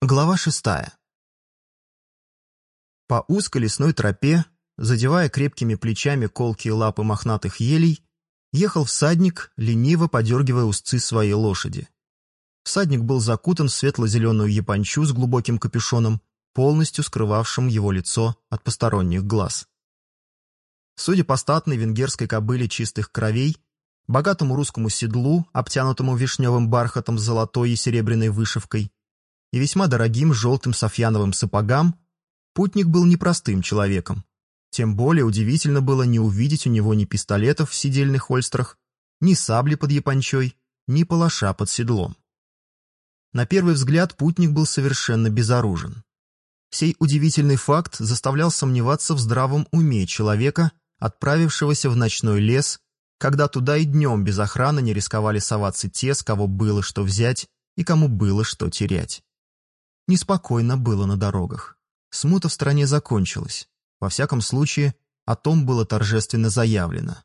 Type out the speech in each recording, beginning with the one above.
Глава шестая. По узкой лесной тропе, задевая крепкими плечами колкие лапы мохнатых елей, ехал всадник, лениво подергивая узцы своей лошади. Всадник был закутан в светло-зеленую япончу с глубоким капюшоном, полностью скрывавшим его лицо от посторонних глаз. Судя по статной венгерской кобыле чистых кровей, богатому русскому седлу, обтянутому вишневым бархатом с золотой и серебряной вышивкой, и весьма дорогим желтым софьяновым сапогам, путник был непростым человеком. Тем более удивительно было не увидеть у него ни пистолетов в сидельных хольстрах, ни сабли под япончой, ни палаша под седлом. На первый взгляд путник был совершенно безоружен. Сей удивительный факт заставлял сомневаться в здравом уме человека, отправившегося в ночной лес, когда туда и днем без охраны не рисковали соваться те, с кого было что взять и кому было что терять. Неспокойно было на дорогах. Смута в стране закончилась. Во всяком случае, о том было торжественно заявлено.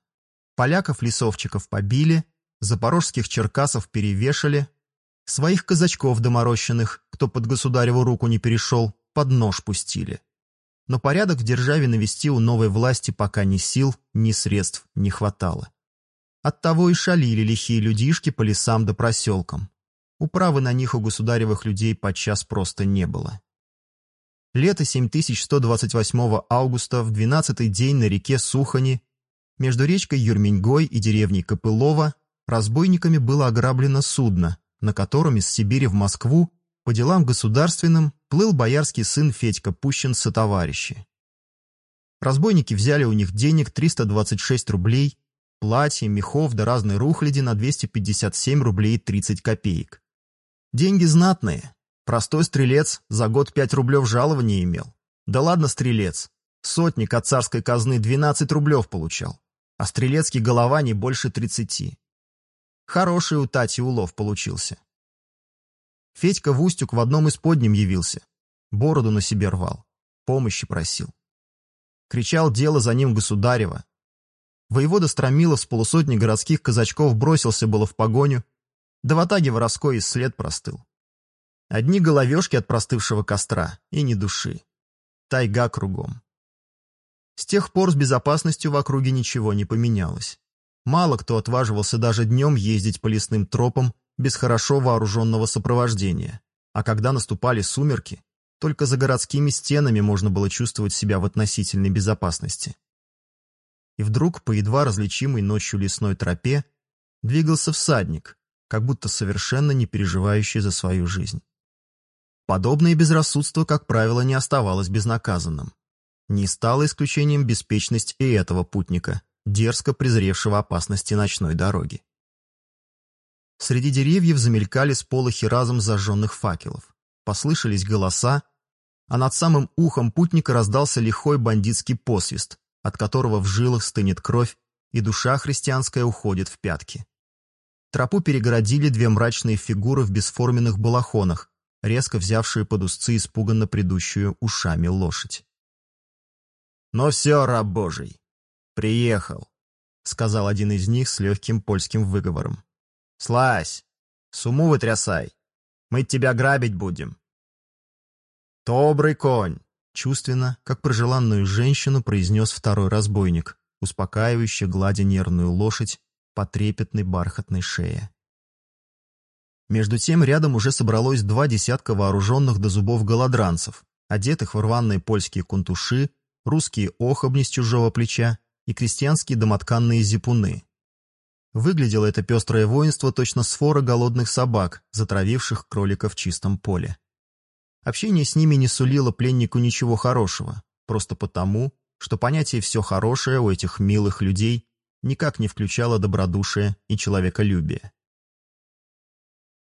Поляков-лесовчиков побили, запорожских черкасов перевешали, своих казачков доморощенных, кто под государеву руку не перешел, под нож пустили. Но порядок в державе навести у новой власти пока ни сил, ни средств не хватало. Оттого и шалили лихие людишки по лесам да проселкам. Управы на них у государевых людей подчас просто не было. Лето 7128 августа в 12-й день на реке Сухани между речкой Юрменьгой и деревней Копылова разбойниками было ограблено судно, на котором из Сибири в Москву по делам государственным плыл боярский сын Федька Пущин со товарищи. Разбойники взяли у них денег 326 рублей, платья, мехов да разной рухляди на 257 рублей 30 копеек. Деньги знатные. Простой стрелец за год пять рублев жалования имел. Да ладно стрелец. Сотник от царской казны 12 рублев получал, а стрелецкий голова не больше 30. Хороший у Тати улов получился. Федька Вустюк в одном из подним явился. Бороду на себе рвал. Помощи просил. Кричал дело за ним государева. Воевода Стромилов с полусотни городских казачков бросился было в погоню, да в атаге воровской след простыл. Одни головешки от простывшего костра и ни души. Тайга кругом. С тех пор с безопасностью в округе ничего не поменялось. Мало кто отваживался даже днем ездить по лесным тропам без хорошо вооруженного сопровождения, а когда наступали сумерки, только за городскими стенами можно было чувствовать себя в относительной безопасности. И вдруг по едва различимой ночью лесной тропе двигался всадник, как будто совершенно не переживающий за свою жизнь. Подобное безрассудство, как правило, не оставалось безнаказанным. Не стало исключением беспечность и этого путника, дерзко презревшего опасности ночной дороги. Среди деревьев замелькали сполохи разом зажженных факелов. Послышались голоса, а над самым ухом путника раздался лихой бандитский посвист, от которого в жилах стынет кровь, и душа христианская уходит в пятки. Тропу перегородили две мрачные фигуры в бесформенных балахонах, резко взявшие под узцы испуганно предыдущую ушами лошадь. «Ну все, раб божий, приехал», — сказал один из них с легким польским выговором. «Слазь, суму вытрясай, мы тебя грабить будем». «Добрый конь», — чувственно, как про желанную женщину произнес второй разбойник, успокаивающе гладя нервную лошадь по трепетной бархатной шее. Между тем рядом уже собралось два десятка вооруженных до зубов голодранцев, одетых в рваные польские кунтуши, русские охобни с чужого плеча и крестьянские домотканные зипуны. Выглядело это пестрое воинство точно сфора голодных собак, затравивших кроликов в чистом поле. Общение с ними не сулило пленнику ничего хорошего, просто потому, что понятие «все хорошее» у этих милых людей никак не включала добродушие и человеколюбие.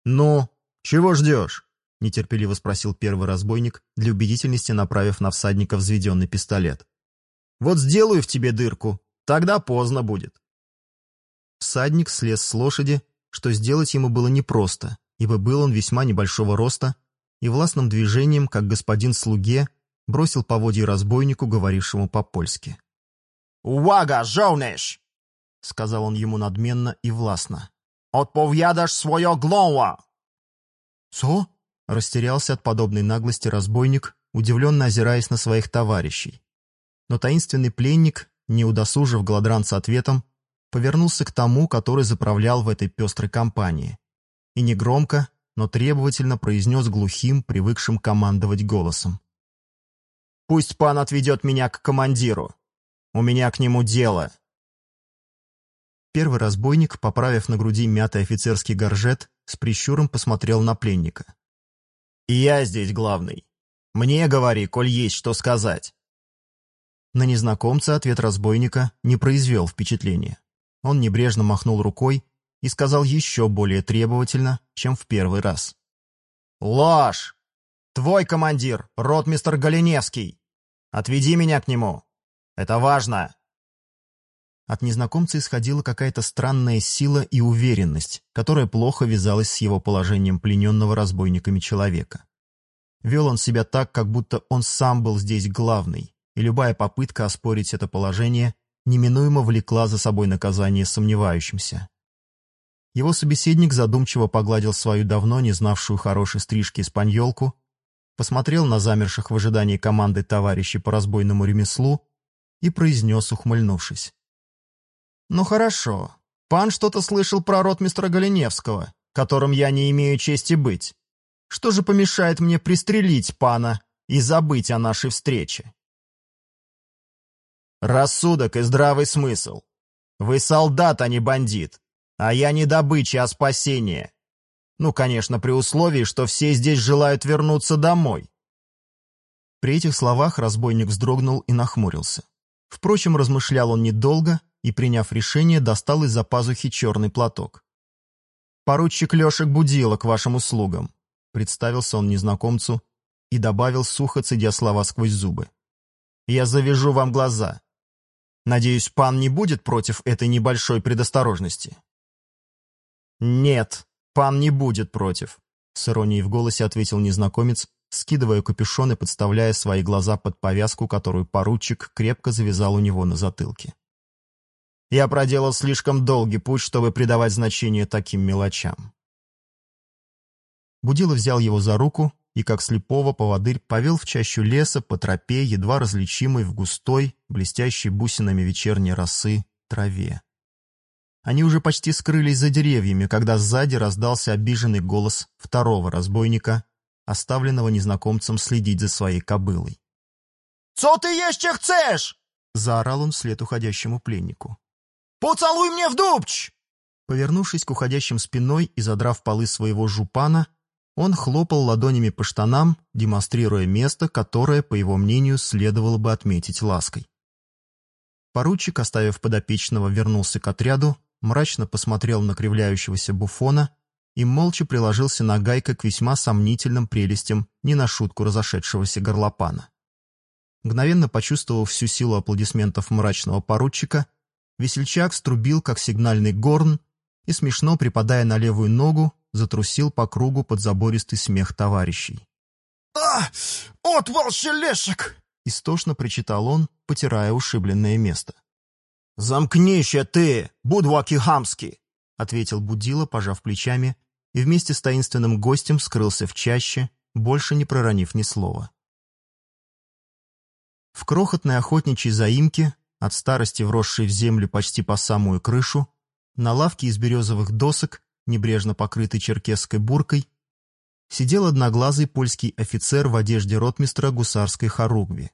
«Ну, чего ждешь?» — нетерпеливо спросил первый разбойник, для убедительности направив на всадника взведенный пистолет. «Вот сделаю в тебе дырку, тогда поздно будет». Всадник слез с лошади, что сделать ему было непросто, ибо был он весьма небольшого роста и властным движением, как господин слуге, бросил поводья разбойнику, говорившему по-польски. «Увага, żołnierz!» — сказал он ему надменно и властно. «Odpowiadasz swoją глоwa!» «Со?» — Растерялся от подобной наглости разбойник, удивленно озираясь на своих товарищей. Но таинственный пленник, не удосужив гладранца ответом, повернулся к тому, который заправлял в этой пестрой компании, и негромко, но требовательно произнес глухим, привыкшим командовать голосом. «Пусть пан отведет меня к командиру. У меня к нему дело». Первый разбойник, поправив на груди мятый офицерский горжет, с прищуром посмотрел на пленника. «И я здесь главный. Мне говори, коль есть что сказать». На незнакомца ответ разбойника не произвел впечатления. Он небрежно махнул рукой и сказал еще более требовательно, чем в первый раз. «Ложь! Твой командир, ротмистер Галиневский! Отведи меня к нему! Это важно!» От незнакомца исходила какая-то странная сила и уверенность, которая плохо вязалась с его положением плененного разбойниками человека. Вел он себя так, как будто он сам был здесь главный, и любая попытка оспорить это положение неминуемо влекла за собой наказание сомневающимся. Его собеседник задумчиво погладил свою давно не знавшую хорошей стрижки испаньолку, посмотрел на замерших в ожидании команды товарищей по разбойному ремеслу и произнес, ухмыльнувшись. «Ну хорошо. Пан что-то слышал про ротмистра Голеневского, которым я не имею чести быть. Что же помешает мне пристрелить пана и забыть о нашей встрече?» «Рассудок и здравый смысл. Вы солдат, а не бандит. А я не добыча, а спасение. Ну, конечно, при условии, что все здесь желают вернуться домой». При этих словах разбойник вздрогнул и нахмурился. Впрочем, размышлял он недолго и, приняв решение, достал из-за пазухи черный платок. «Поручик Лешек Будила к вашим услугам», — представился он незнакомцу и добавил, сухо цедя слова сквозь зубы. «Я завяжу вам глаза. Надеюсь, пан не будет против этой небольшой предосторожности?» «Нет, пан не будет против», — с иронией в голосе ответил незнакомец, скидывая капюшон и подставляя свои глаза под повязку, которую поручик крепко завязал у него на затылке. Я проделал слишком долгий путь, чтобы придавать значение таким мелочам. Будилов взял его за руку и, как слепого поводырь, повел в чащу леса по тропе, едва различимой в густой, блестящей бусинами вечерней росы, траве. Они уже почти скрылись за деревьями, когда сзади раздался обиженный голос второго разбойника, оставленного незнакомцем следить за своей кобылой. «Цо ты еще chcешь?» — заорал он вслед уходящему пленнику. «Поцелуй мне в дубч!» Повернувшись к уходящим спиной и задрав полы своего жупана, он хлопал ладонями по штанам, демонстрируя место, которое, по его мнению, следовало бы отметить лаской. Поручик, оставив подопечного, вернулся к отряду, мрачно посмотрел на кривляющегося буфона и молча приложился нагайкой к весьма сомнительным прелестям не на шутку разошедшегося горлопана. Мгновенно почувствовав всю силу аплодисментов мрачного поручика, Весельчак струбил, как сигнальный горн, и, смешно припадая на левую ногу, затрусил по кругу под забористый смех товарищей. «А! Отвал щелешек!» — истошно причитал он, потирая ушибленное место. «Замкнись ты, будваки хамски!» — ответил Будила, пожав плечами, и вместе с таинственным гостем скрылся в чаще, больше не проронив ни слова. В крохотной охотничьей заимке от старости вросшей в землю почти по самую крышу, на лавке из березовых досок, небрежно покрытой черкесской буркой, сидел одноглазый польский офицер в одежде ротмистра гусарской хоругви.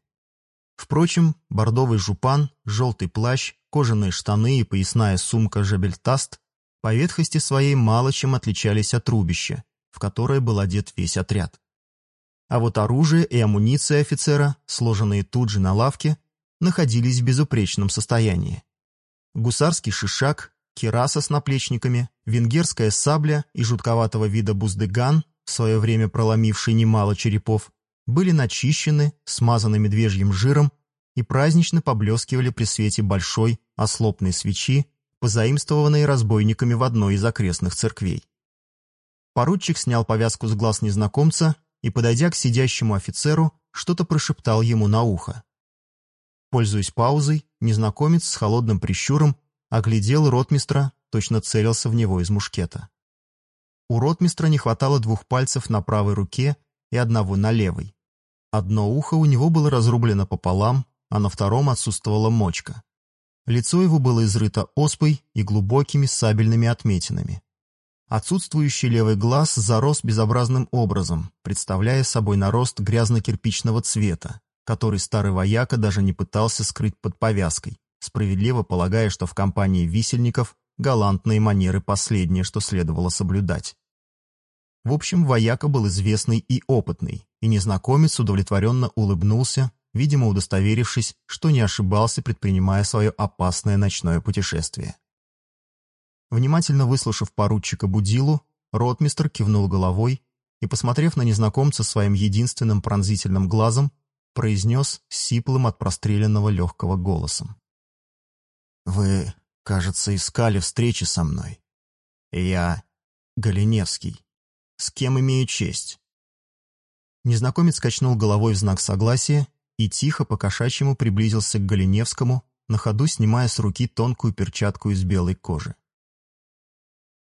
Впрочем, бордовый жупан, желтый плащ, кожаные штаны и поясная сумка «Жебельтаст» по ветхости своей мало чем отличались от рубища, в которое был одет весь отряд. А вот оружие и амуниция офицера, сложенные тут же на лавке, находились в безупречном состоянии. Гусарский шишак, кераса с наплечниками, венгерская сабля и жутковатого вида буздыган, в свое время проломивший немало черепов, были начищены, смазаны медвежьим жиром и празднично поблескивали при свете большой ослопной свечи, позаимствованной разбойниками в одной из окрестных церквей. Поручик снял повязку с глаз незнакомца и, подойдя к сидящему офицеру, что-то прошептал ему на ухо. Пользуясь паузой, незнакомец с холодным прищуром оглядел ротмистра, точно целился в него из мушкета. У ротмистра не хватало двух пальцев на правой руке и одного на левой. Одно ухо у него было разрублено пополам, а на втором отсутствовала мочка. Лицо его было изрыто оспой и глубокими сабельными отметинами. Отсутствующий левый глаз зарос безобразным образом, представляя собой нарост грязно-кирпичного цвета, который старый вояка даже не пытался скрыть под повязкой, справедливо полагая, что в компании висельников галантные манеры последнее, что следовало соблюдать. В общем, вояка был известный и опытный, и незнакомец удовлетворенно улыбнулся, видимо, удостоверившись, что не ошибался, предпринимая свое опасное ночное путешествие. Внимательно выслушав поручика Будилу, ротмистр кивнул головой и, посмотрев на незнакомца своим единственным пронзительным глазом, произнес сиплым от простреленного легкого голосом. «Вы, кажется, искали встречи со мной. Я Галиневский. С кем имею честь?» Незнакомец качнул головой в знак согласия и тихо по-кошачьему приблизился к Галиневскому, на ходу снимая с руки тонкую перчатку из белой кожи.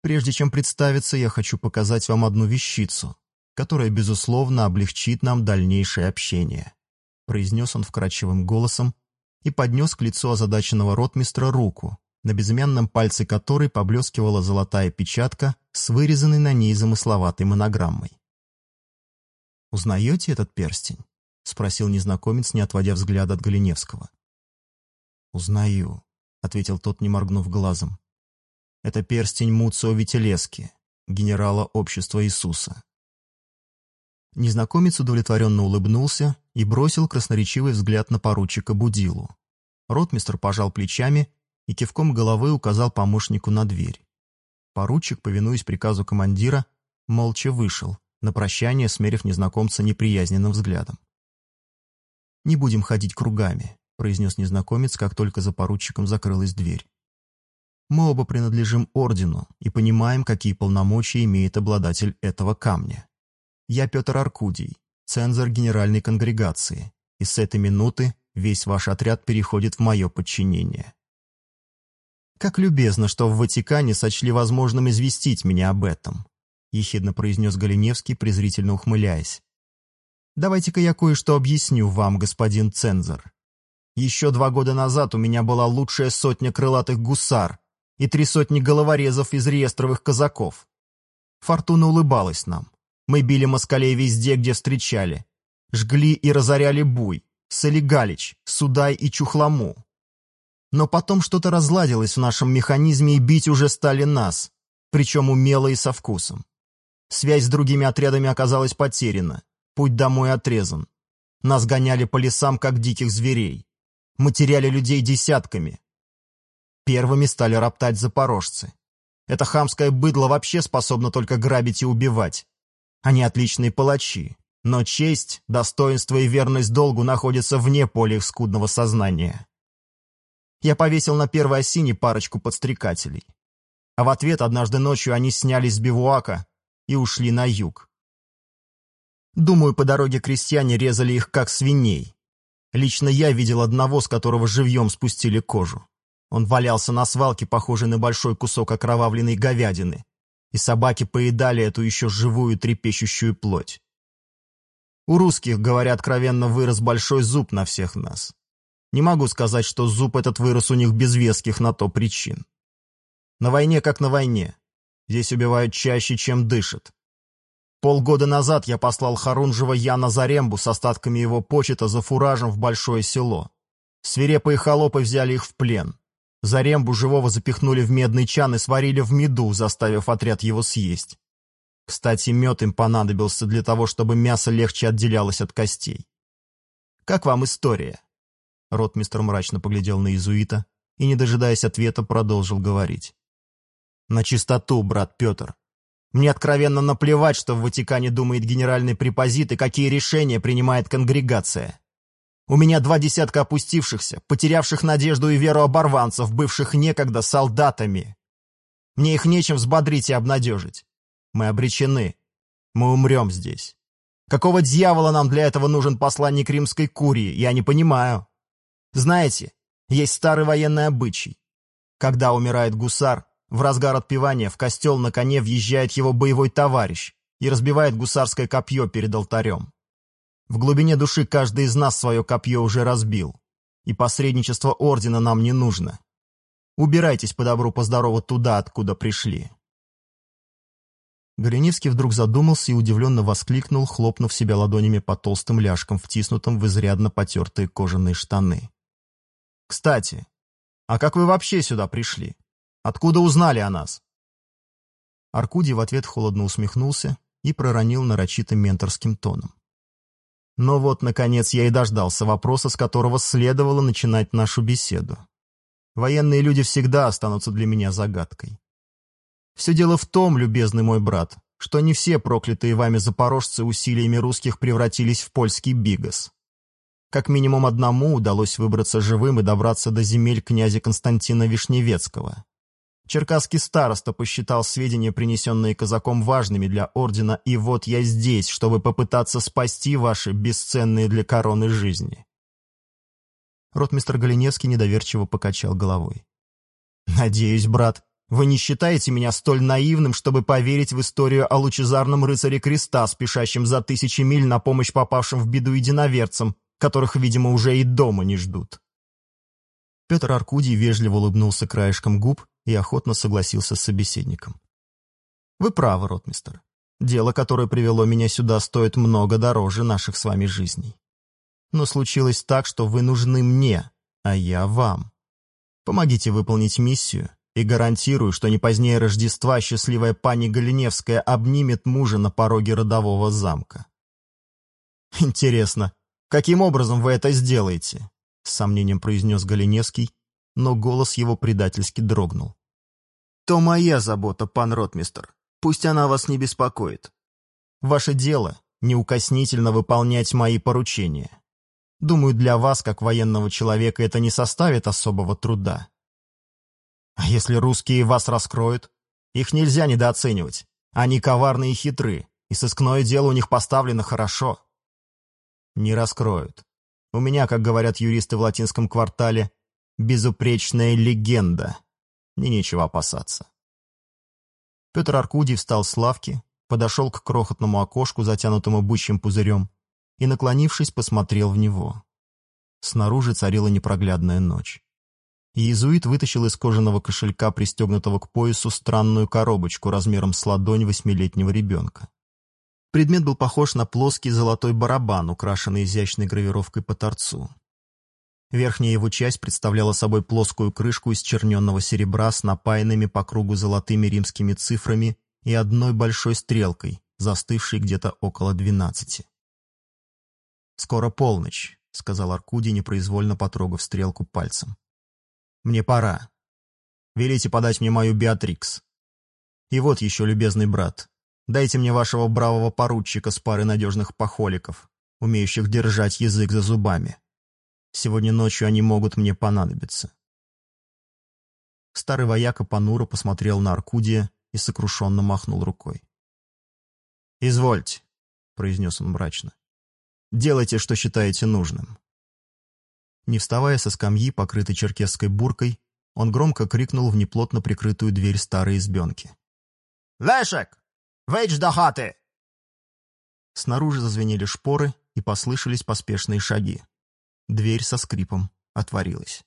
«Прежде чем представиться, я хочу показать вам одну вещицу, которая, безусловно, облегчит нам дальнейшее общение», произнес он вкрадчивым голосом и поднес к лицу озадаченного ротмистра руку, на безымянном пальце которой поблескивала золотая печатка с вырезанной на ней замысловатой монограммой. «Узнаете этот перстень?» — спросил незнакомец, не отводя взгляда от Галиневского. «Узнаю», — ответил тот, не моргнув глазом. «Это перстень Муцио Вителески, генерала Общества Иисуса». Незнакомец удовлетворенно улыбнулся и бросил красноречивый взгляд на поручика Будилу. Ротмистр пожал плечами и кивком головы указал помощнику на дверь. Поручик, повинуясь приказу командира, молча вышел, на прощание смерив незнакомца неприязненным взглядом. «Не будем ходить кругами», — произнес незнакомец, как только за поручиком закрылась дверь. «Мы оба принадлежим ордену и понимаем, какие полномочия имеет обладатель этого камня. Я Петр Аркудий, цензор Генеральной конгрегации, и с этой минуты весь ваш отряд переходит в мое подчинение. Как любезно, что в Ватикане сочли возможным известить меня об этом», — ехидно произнес Галиневский, презрительно ухмыляясь. Давайте-ка я кое-что объясню вам, господин цензор. Еще два года назад у меня была лучшая сотня крылатых гусар и три сотни головорезов из реестровых казаков. Фортуна улыбалась нам. Мы били москалей везде, где встречали. Жгли и разоряли Буй, Солигалич, Судай и Чухламу. Но потом что-то разладилось в нашем механизме, и бить уже стали нас, причем умело и со вкусом. Связь с другими отрядами оказалась потеряна, Путь домой отрезан. Нас гоняли по лесам, как диких зверей. Мы теряли людей десятками. Первыми стали роптать запорожцы. Это хамское быдло вообще способно только грабить и убивать. Они отличные палачи, но честь, достоинство и верность долгу находятся вне поля их скудного сознания. Я повесил на первой осине парочку подстрекателей. А в ответ однажды ночью они снялись с бивуака и ушли на юг. Думаю, по дороге крестьяне резали их как свиней. Лично я видел одного, с которого живьем спустили кожу. Он валялся на свалке, похожий на большой кусок окровавленной говядины, и собаки поедали эту еще живую трепещущую плоть. У русских, говоря откровенно, вырос большой зуб на всех нас. Не могу сказать, что зуб этот вырос у них без веских на то причин. На войне как на войне. Здесь убивают чаще, чем дышат. Полгода назад я послал Харунжева Яна Зарембу с остатками его почета за фуражем в большое село. Свирепые холопы взяли их в плен. Зарембу живого запихнули в медный чан и сварили в меду, заставив отряд его съесть. Кстати, мед им понадобился для того, чтобы мясо легче отделялось от костей. «Как вам история?» Ротмистр мрачно поглядел на иезуита и, не дожидаясь ответа, продолжил говорить. «На чистоту, брат Петр. Мне откровенно наплевать, что в Ватикане думает генеральный препозит и какие решения принимает конгрегация. У меня два десятка опустившихся, потерявших надежду и веру оборванцев, бывших некогда солдатами. Мне их нечем взбодрить и обнадежить. Мы обречены. Мы умрем здесь. Какого дьявола нам для этого нужен посланник римской курии, я не понимаю. Знаете, есть старый военный обычай. Когда умирает гусар, в разгар отпевания в костел на коне въезжает его боевой товарищ и разбивает гусарское копье перед алтарем. В глубине души каждый из нас свое копье уже разбил, и посредничество ордена нам не нужно. Убирайтесь по добру, по здорову туда, откуда пришли. Гореневский вдруг задумался и удивленно воскликнул, хлопнув себя ладонями по толстым ляжкам, втиснутым в изрядно потертые кожаные штаны. «Кстати, а как вы вообще сюда пришли? Откуда узнали о нас?» Аркудий в ответ холодно усмехнулся и проронил нарочито менторским тоном. Но вот, наконец, я и дождался вопроса, с которого следовало начинать нашу беседу. Военные люди всегда останутся для меня загадкой. Все дело в том, любезный мой брат, что не все проклятые вами запорожцы усилиями русских превратились в польский бигас. Как минимум одному удалось выбраться живым и добраться до земель князя Константина Вишневецкого. Черкасский староста посчитал сведения, принесенные казаком, важными для ордена, и вот я здесь, чтобы попытаться спасти ваши бесценные для короны жизни. Ротмистр Галиневский недоверчиво покачал головой. «Надеюсь, брат, вы не считаете меня столь наивным, чтобы поверить в историю о лучезарном рыцаре креста, спешащем за тысячи миль на помощь попавшим в беду единоверцам, которых, видимо, уже и дома не ждут?» Петр Аркудий вежливо улыбнулся краешком губ и охотно согласился с собеседником. «Вы правы, ротмистер. Дело, которое привело меня сюда, стоит много дороже наших с вами жизней. Но случилось так, что вы нужны мне, а я вам. Помогите выполнить миссию, и гарантирую, что не позднее Рождества счастливая пани Галиневская обнимет мужа на пороге родового замка. «Интересно, каким образом вы это сделаете?» — с сомнением произнес Галиневский, но голос его предательски дрогнул. «То моя забота, пан ротмистер. Пусть она вас не беспокоит. Ваше дело — неукоснительно выполнять мои поручения. Думаю, для вас, как военного человека, это не составит особого труда. А если русские вас раскроют? Их нельзя недооценивать. Они коварны и хитры, и сыскное дело у них поставлено хорошо. Не раскроют. У меня, как говорят юристы в латинском квартале, безупречная легенда. Мне нечего опасаться. Петр Аркудий встал с лавки, подошел к крохотному окошку, затянутому бычьим пузырем, и, наклонившись, посмотрел в него. Снаружи царила непроглядная ночь. Иезуит вытащил из кожаного кошелька, пристегнутого к поясу, странную коробочку размером с ладонь восьмилетнего ребенка. Предмет был похож на плоский золотой барабан, украшенный изящной гравировкой по торцу. Верхняя его часть представляла собой плоскую крышку из черненного серебра с напаянными по кругу золотыми римскими цифрами и одной большой стрелкой, застывшей где-то около двенадцати. «Скоро полночь», — сказал Аркудий, непроизвольно потрогав стрелку пальцем. «Мне пора. Велите подать мне мою Беатрикс. И вот еще, любезный брат, дайте мне вашего бравого поручика с парой надежных похоликов, умеющих держать язык за зубами». Сегодня ночью они могут мне понадобиться. Старый вояка понуро посмотрел на Аркудия и сокрушенно махнул рукой. «Извольте», — произнес он мрачно. «Делайте, что считаете нужным». Не вставая со скамьи, покрытой черкесской буркой, он громко крикнул в неплотно прикрытую дверь старой избенки. «Лешек! Выйдь до хаты!» Снаружи зазвенели шпоры и послышались поспешные шаги. Дверь со скрипом отворилась.